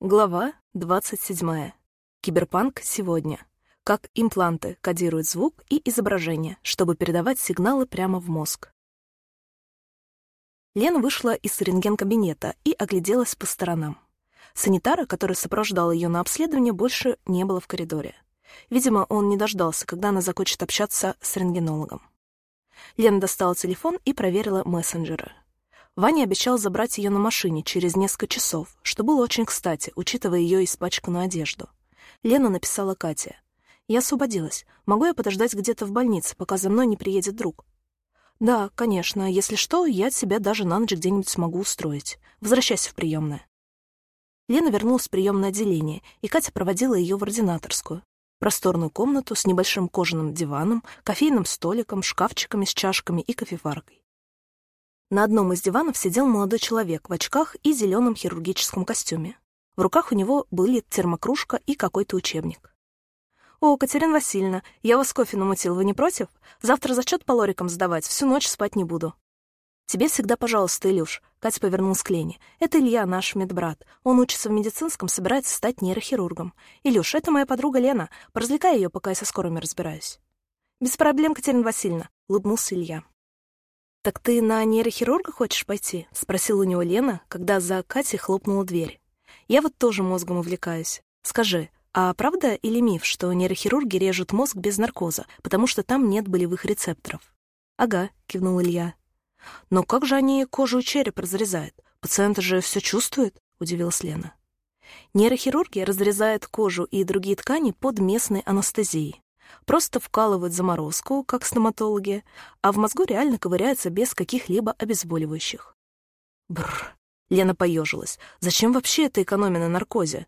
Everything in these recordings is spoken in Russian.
Глава 27. Киберпанк сегодня. Как импланты кодируют звук и изображение, чтобы передавать сигналы прямо в мозг. Лена вышла из рентген-кабинета и огляделась по сторонам. Санитара, который сопровождал ее на обследование, больше не было в коридоре. Видимо, он не дождался, когда она закончит общаться с рентгенологом. Лена достала телефон и проверила мессенджеры. Ваня обещал забрать ее на машине через несколько часов, что было очень кстати, учитывая ее испачканную одежду. Лена написала Кате. «Я освободилась. Могу я подождать где-то в больнице, пока за мной не приедет друг?» «Да, конечно. Если что, я тебя даже на ночь где-нибудь смогу устроить. Возвращайся в приемное». Лена вернулась в приемное отделение, и Катя проводила ее в ординаторскую. Просторную комнату с небольшим кожаным диваном, кофейным столиком, шкафчиками с чашками и кофеваркой. На одном из диванов сидел молодой человек в очках и зеленом хирургическом костюме. В руках у него были термокружка и какой-то учебник. «О, Катерина Васильевна, я вас кофе намутил, вы не против? Завтра зачет по лорикам сдавать, всю ночь спать не буду». «Тебе всегда пожалуйста, Илюш», — Катя повернулась к Лене. «Это Илья, наш медбрат. Он учится в медицинском, собирается стать нейрохирургом. Илюш, это моя подруга Лена. Поразвлекай ее, пока я со скорыми разбираюсь». «Без проблем, Катерина Васильевна», — улыбнулся Илья. «Так ты на нейрохирурга хочешь пойти?» — спросила у него Лена, когда за Катей хлопнула дверь. «Я вот тоже мозгом увлекаюсь. Скажи, а правда или миф, что нейрохирурги режут мозг без наркоза, потому что там нет болевых рецепторов?» «Ага», — кивнул Илья. «Но как же они кожу и череп разрезают? Пациенты же все чувствуют?» — удивилась Лена. Нейрохирурги разрезают кожу и другие ткани под местной анестезией. Просто вкалывают заморозку, как стоматологи, а в мозгу реально ковыряются без каких-либо обезболивающих. Бррр. Лена поежилась. Зачем вообще это экономия на наркозе?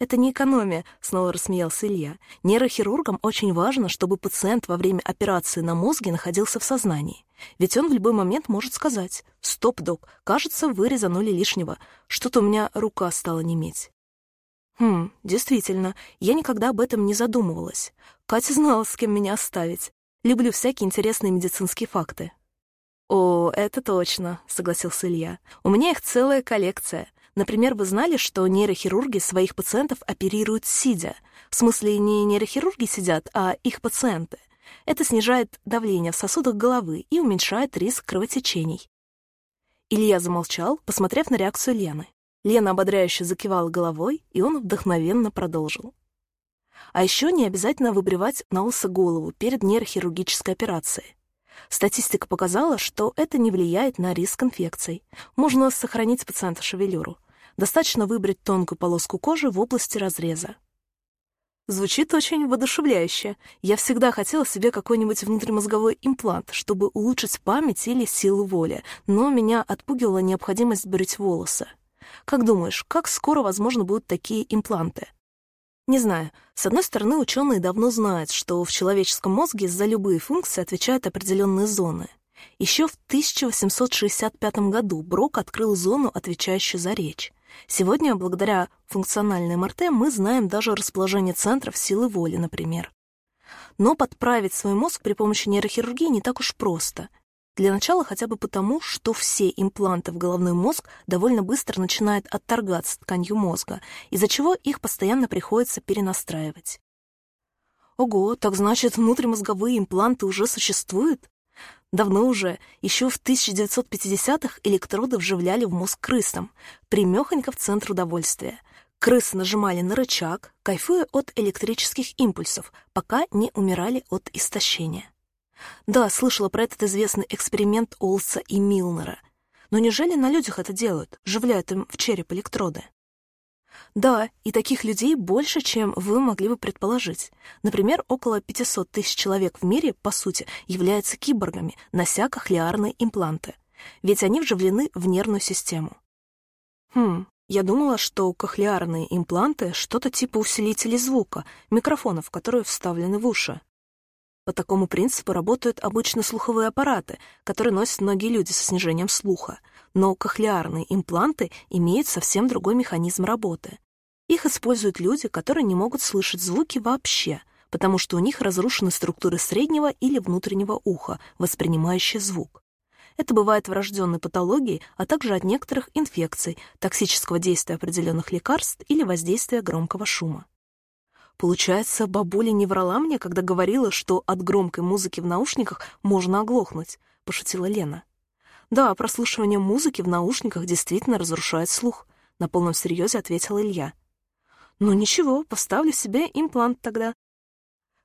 Это не экономия, снова рассмеялся Илья. Нейрохирургам очень важно, чтобы пациент во время операции на мозге находился в сознании. Ведь он в любой момент может сказать «Стоп, док, кажется, вы резанули лишнего. Что-то у меня рука стала неметь». Хм, действительно, я никогда об этом не задумывалась. Катя знала, с кем меня оставить. Люблю всякие интересные медицинские факты. «О, это точно», — согласился Илья. «У меня их целая коллекция. Например, вы знали, что нейрохирурги своих пациентов оперируют сидя? В смысле, не нейрохирурги сидят, а их пациенты. Это снижает давление в сосудах головы и уменьшает риск кровотечений». Илья замолчал, посмотрев на реакцию Лены. Лена ободряюще закивала головой, и он вдохновенно продолжил. А еще не обязательно выбривать на лысо голову перед нейрохирургической операцией. Статистика показала, что это не влияет на риск инфекций. Можно сохранить пациента шевелюру. Достаточно выбрать тонкую полоску кожи в области разреза. Звучит очень воодушевляюще. Я всегда хотела себе какой-нибудь внутримозговой имплант, чтобы улучшить память или силу воли, но меня отпугивала необходимость брить волосы. Как думаешь, как скоро, возможно, будут такие импланты? Не знаю. С одной стороны, ученые давно знают, что в человеческом мозге за любые функции отвечают определенные зоны. Еще в 1865 году Брок открыл зону, отвечающую за речь. Сегодня, благодаря функциональной МРТ, мы знаем даже расположение центров силы воли, например. Но подправить свой мозг при помощи нейрохирургии не так уж просто — для начала хотя бы потому, что все импланты в головной мозг довольно быстро начинают отторгаться тканью мозга, из-за чего их постоянно приходится перенастраивать. Ого, так значит, внутримозговые импланты уже существуют? Давно уже, еще в 1950-х электроды вживляли в мозг крысам, примехонько в центр удовольствия. Крысы нажимали на рычаг, кайфуя от электрических импульсов, пока не умирали от истощения. Да, слышала про этот известный эксперимент Олса и Милнера. Но неужели на людях это делают, вживляют им в череп электроды? Да, и таких людей больше, чем вы могли бы предположить. Например, около 500 тысяч человек в мире, по сути, являются киборгами, нося кохлеарные импланты. Ведь они вживлены в нервную систему. Хм, я думала, что кохлеарные импланты — что-то типа усилителей звука, микрофонов, которые вставлены в уши. По такому принципу работают обычно слуховые аппараты, которые носят многие люди со снижением слуха, но кохлеарные импланты имеют совсем другой механизм работы. Их используют люди, которые не могут слышать звуки вообще, потому что у них разрушены структуры среднего или внутреннего уха, воспринимающие звук. Это бывает врожденной патологией, а также от некоторых инфекций, токсического действия определенных лекарств или воздействия громкого шума. Получается, бабуля не врала мне, когда говорила, что от громкой музыки в наушниках можно оглохнуть, пошутила Лена. Да, прослушивание музыки в наушниках действительно разрушает слух, на полном серьезе ответил Илья. Ну ничего, поставлю себе имплант тогда.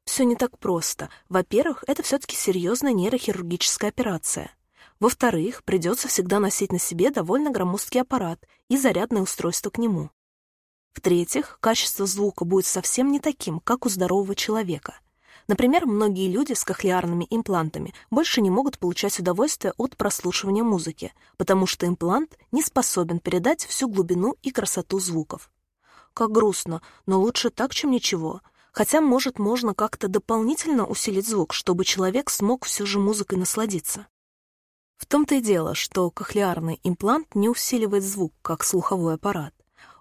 Все не так просто. Во-первых, это все-таки серьезная нейрохирургическая операция. Во-вторых, придется всегда носить на себе довольно громоздкий аппарат и зарядное устройство к нему. В-третьих, качество звука будет совсем не таким, как у здорового человека. Например, многие люди с кохлеарными имплантами больше не могут получать удовольствие от прослушивания музыки, потому что имплант не способен передать всю глубину и красоту звуков. Как грустно, но лучше так, чем ничего. Хотя, может, можно как-то дополнительно усилить звук, чтобы человек смог все же музыкой насладиться. В том-то и дело, что кохлеарный имплант не усиливает звук, как слуховой аппарат.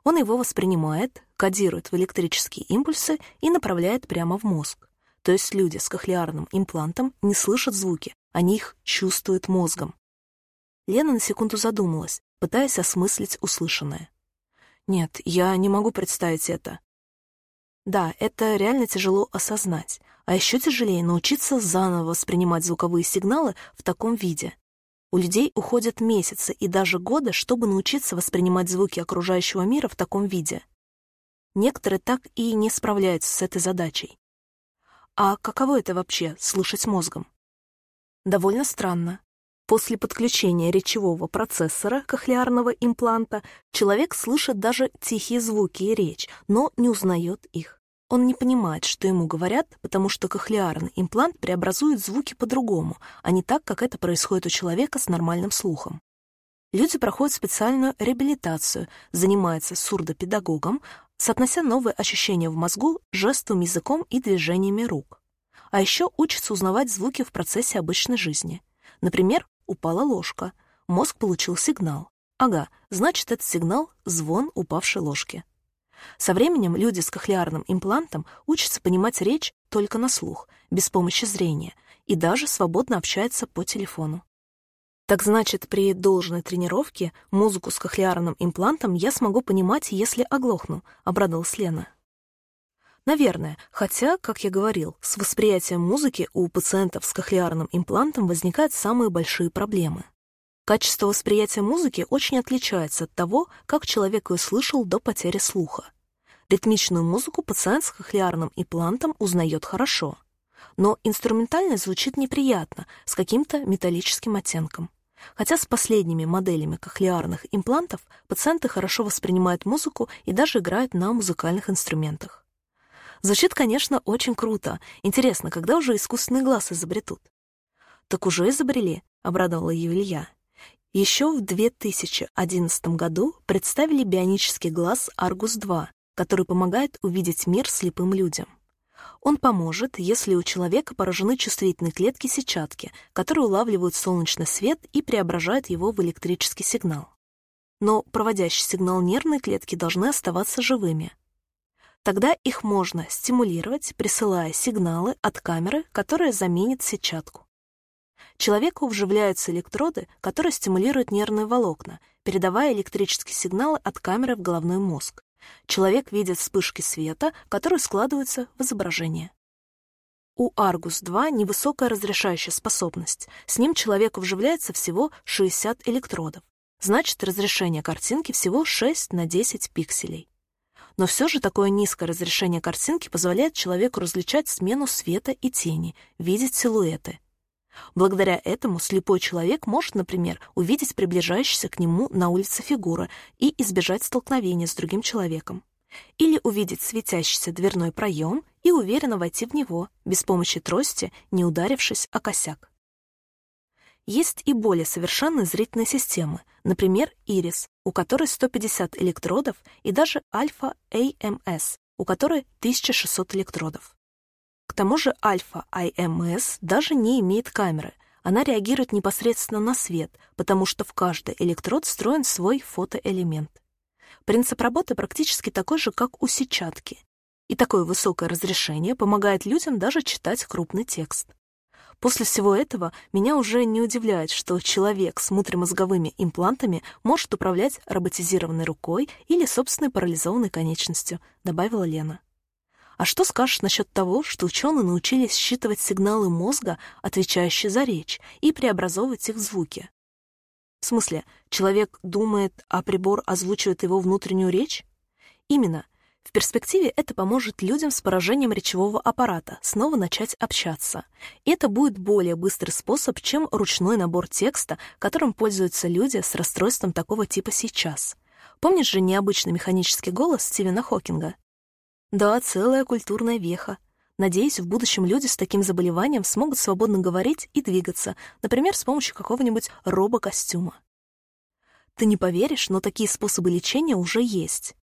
Он его воспринимает, кодирует в электрические импульсы и направляет прямо в мозг. То есть люди с кохлеарным имплантом не слышат звуки, они их чувствуют мозгом. Лена на секунду задумалась, пытаясь осмыслить услышанное. Нет, я не могу представить это. Да, это реально тяжело осознать, а еще тяжелее научиться заново воспринимать звуковые сигналы в таком виде. У людей уходят месяцы и даже годы, чтобы научиться воспринимать звуки окружающего мира в таком виде. Некоторые так и не справляются с этой задачей. А каково это вообще — слышать мозгом? Довольно странно. После подключения речевого процессора кохлеарного импланта человек слышит даже тихие звуки и речь, но не узнает их. Он не понимает, что ему говорят, потому что кохлеарный имплант преобразует звуки по-другому, а не так, как это происходит у человека с нормальным слухом. Люди проходят специальную реабилитацию, занимаются сурдопедагогом, соотнося новые ощущения в мозгу жестовым языком и движениями рук. А еще учатся узнавать звуки в процессе обычной жизни. Например, упала ложка, мозг получил сигнал. Ага, значит, этот сигнал — звон упавшей ложки. Со временем люди с кохлеарным имплантом учатся понимать речь только на слух, без помощи зрения, и даже свободно общаются по телефону. Так значит, при должной тренировке музыку с кохлеарным имплантом я смогу понимать, если оглохну, обрадовалась Лена. Наверное, хотя, как я говорил, с восприятием музыки у пациентов с кохлеарным имплантом возникают самые большие проблемы. Качество восприятия музыки очень отличается от того, как человек ее слышал до потери слуха. Ритмичную музыку пациент с кохлеарным имплантом узнает хорошо, но инструментально звучит неприятно, с каким-то металлическим оттенком. Хотя с последними моделями кохлеарных имплантов пациенты хорошо воспринимают музыку и даже играют на музыкальных инструментах. Звучит, конечно, очень круто. Интересно, когда уже искусственный глаз изобретут? Так уже изобрели, обрадовала ее Илья. Еще в 2011 году представили бионический глаз Argus-2, который помогает увидеть мир слепым людям. Он поможет, если у человека поражены чувствительные клетки сетчатки, которые улавливают солнечный свет и преображают его в электрический сигнал. Но проводящий сигнал нервные клетки должны оставаться живыми. Тогда их можно стимулировать, присылая сигналы от камеры, которая заменит сетчатку. Человеку вживляются электроды, которые стимулируют нервные волокна, передавая электрические сигналы от камеры в головной мозг. Человек видит вспышки света, которые складываются в изображение. У Argus-2 невысокая разрешающая способность. С ним человеку вживляется всего 60 электродов. Значит, разрешение картинки всего 6 на 10 пикселей. Но все же такое низкое разрешение картинки позволяет человеку различать смену света и тени, видеть силуэты. Благодаря этому слепой человек может, например, увидеть приближающуюся к нему на улице фигуру и избежать столкновения с другим человеком. Или увидеть светящийся дверной проем и уверенно войти в него, без помощи трости, не ударившись о косяк. Есть и более совершенные зрительные системы, например, ирис, у которой 150 электродов, и даже альфа-AMS, у которой 1600 электродов. К тому же альфа IMS даже не имеет камеры. Она реагирует непосредственно на свет, потому что в каждый электрод встроен свой фотоэлемент. Принцип работы практически такой же, как у сетчатки. И такое высокое разрешение помогает людям даже читать крупный текст. После всего этого меня уже не удивляет, что человек с внутримозговыми имплантами может управлять роботизированной рукой или собственной парализованной конечностью, добавила Лена. А что скажешь насчет того, что ученые научились считывать сигналы мозга, отвечающие за речь, и преобразовывать их в звуки? В смысле, человек думает, а прибор озвучивает его внутреннюю речь? Именно. В перспективе это поможет людям с поражением речевого аппарата снова начать общаться. И это будет более быстрый способ, чем ручной набор текста, которым пользуются люди с расстройством такого типа сейчас. Помнишь же необычный механический голос Стивена Хокинга? Да, целая культурная веха. Надеюсь, в будущем люди с таким заболеванием смогут свободно говорить и двигаться, например, с помощью какого-нибудь робокостюма. Ты не поверишь, но такие способы лечения уже есть.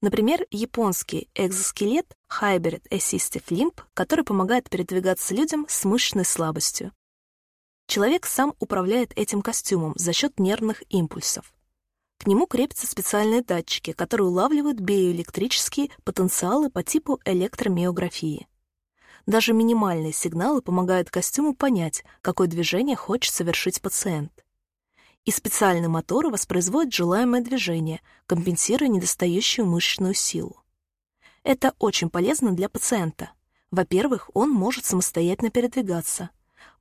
Например, японский экзоскелет Hybrid Assistive Limb, который помогает передвигаться людям с мышечной слабостью. Человек сам управляет этим костюмом за счет нервных импульсов. К нему крепятся специальные датчики, которые улавливают биоэлектрические потенциалы по типу электромиографии. Даже минимальные сигналы помогают костюму понять, какое движение хочет совершить пациент и специальные моторы воспроизводят желаемое движение, компенсируя недостающую мышечную силу. Это очень полезно для пациента. Во-первых, он может самостоятельно передвигаться.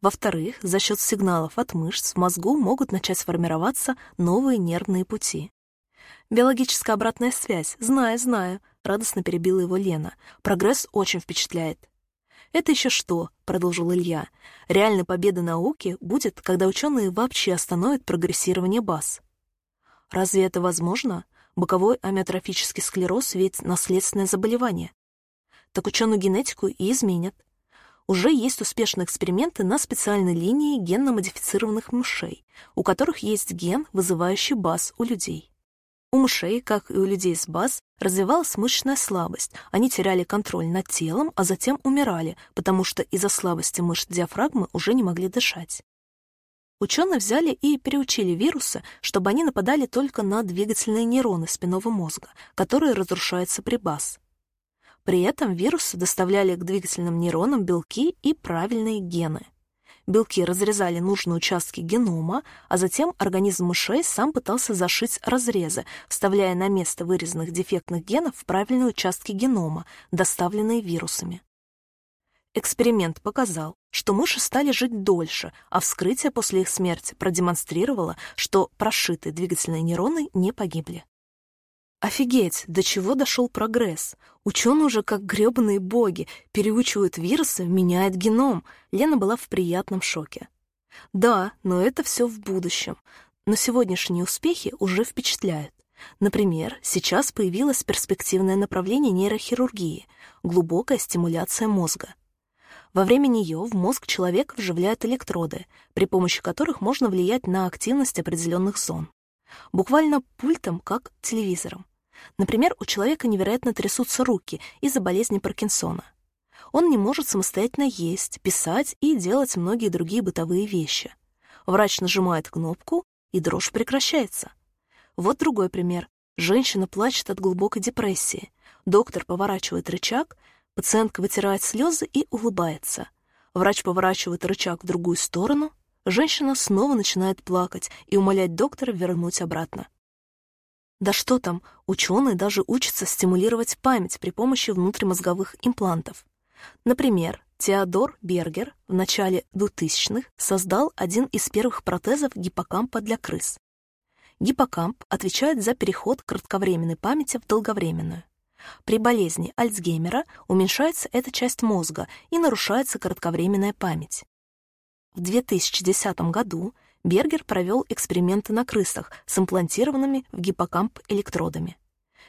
Во-вторых, за счет сигналов от мышц в мозгу могут начать сформироваться новые нервные пути. Биологическая обратная связь, знаю, знаю, радостно перебила его Лена. Прогресс очень впечатляет. «Это еще что?» — продолжил Илья. «Реальная победа науки будет, когда ученые вообще остановят прогрессирование баз». «Разве это возможно? Боковой амиотрофический склероз ведь наследственное заболевание. Так ученую генетику и изменят. Уже есть успешные эксперименты на специальной линии генно-модифицированных мышей, у которых есть ген, вызывающий баз у людей. У мышей, как и у людей с баз, развивалась мышечная слабость. Они теряли контроль над телом, а затем умирали, потому что из-за слабости мышц диафрагмы уже не могли дышать. Ученые взяли и переучили вирусы, чтобы они нападали только на двигательные нейроны спинного мозга, которые разрушаются при БАС. При этом вирусы доставляли к двигательным нейронам белки и правильные гены — белки разрезали нужные участки генома, а затем организм мышей сам пытался зашить разрезы, вставляя на место вырезанных дефектных генов правильные участки генома, доставленные вирусами. Эксперимент показал, что мыши стали жить дольше, а вскрытие после их смерти продемонстрировало, что прошитые двигательные нейроны не погибли. Офигеть, до чего дошел прогресс. Ученые уже как гребаные боги переучивают вирусы, меняют геном. Лена была в приятном шоке. Да, но это все в будущем. Но сегодняшние успехи уже впечатляют. Например, сейчас появилось перспективное направление нейрохирургии — глубокая стимуляция мозга. Во время нее в мозг человека вживляют электроды, при помощи которых можно влиять на активность определенных зон. Буквально пультом, как телевизором. Например, у человека невероятно трясутся руки из-за болезни Паркинсона. Он не может самостоятельно есть, писать и делать многие другие бытовые вещи. Врач нажимает кнопку, и дрожь прекращается. Вот другой пример. Женщина плачет от глубокой депрессии. Доктор поворачивает рычаг, пациентка вытирает слезы и улыбается. Врач поворачивает рычаг в другую сторону, женщина снова начинает плакать и умолять доктора вернуть обратно. Да что там, ученые даже учатся стимулировать память при помощи внутримозговых имплантов. Например, Теодор Бергер в начале 2000-х создал один из первых протезов гиппокампа для крыс. Гиппокамп отвечает за переход кратковременной памяти в долговременную. При болезни Альцгеймера уменьшается эта часть мозга и нарушается кратковременная память. В 2010 году Бергер провел эксперименты на крысах с имплантированными в гиппокамп электродами.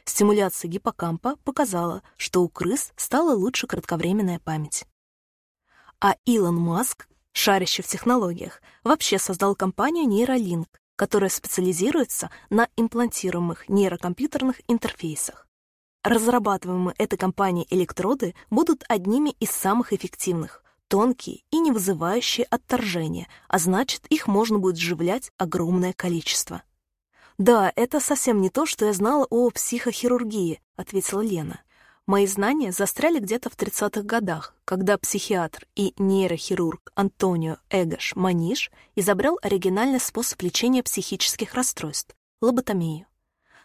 Стимуляция гиппокампа показала, что у крыс стала лучше кратковременная память. А Илон Маск, шарящий в технологиях, вообще создал компанию Neuralink, которая специализируется на имплантируемых нейрокомпьютерных интерфейсах. Разрабатываемые этой компанией электроды будут одними из самых эффективных, тонкие и не вызывающие отторжения, а значит, их можно будет сживлять огромное количество. «Да, это совсем не то, что я знала о психохирургии», — ответила Лена. Мои знания застряли где-то в 30-х годах, когда психиатр и нейрохирург Антонио Эгош Маниш изобрел оригинальный способ лечения психических расстройств — лоботомию.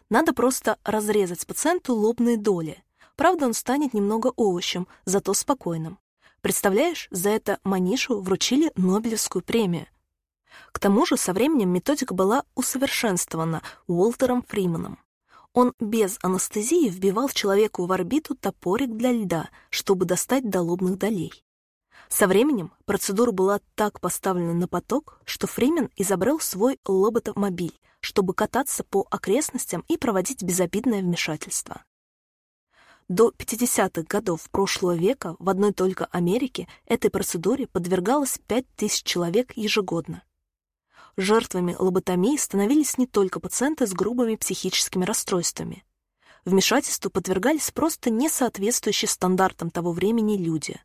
Надо просто разрезать пациенту лобные доли. Правда, он станет немного овощем, зато спокойным. Представляешь, за это Манишу вручили Нобелевскую премию. К тому же со временем методика была усовершенствована Уолтером Фриманом. Он без анестезии вбивал человеку в орбиту топорик для льда, чтобы достать до лобных долей. Со временем процедура была так поставлена на поток, что Фримен изобрел свой лоботомобиль, чтобы кататься по окрестностям и проводить безобидное вмешательство. До 50-х годов прошлого века в одной только Америке этой процедуре подвергалось 5000 человек ежегодно. Жертвами лоботомии становились не только пациенты с грубыми психическими расстройствами. Вмешательству подвергались просто несоответствующие стандартам того времени люди.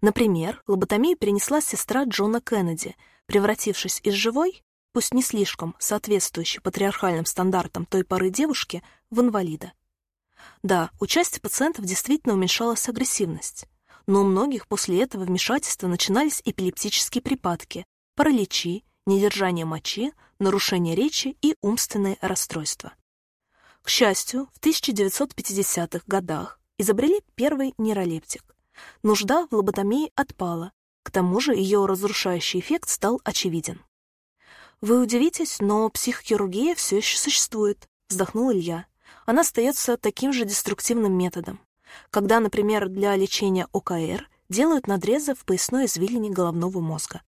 Например, лоботомию перенесла сестра Джона Кеннеди, превратившись из живой, пусть не слишком соответствующей патриархальным стандартам той поры девушки, в инвалида. Да, у части пациентов действительно уменьшалась агрессивность, но у многих после этого вмешательства начинались эпилептические припадки, параличи, недержание мочи, нарушение речи и умственные расстройства. К счастью, в 1950-х годах изобрели первый нейролептик. Нужда в лоботомии отпала, к тому же ее разрушающий эффект стал очевиден. «Вы удивитесь, но психохирургия все еще существует», — вздохнул Илья. «Она остается таким же деструктивным методом. Когда, например, для лечения ОКР делают надрезы в поясной извилине головного мозга.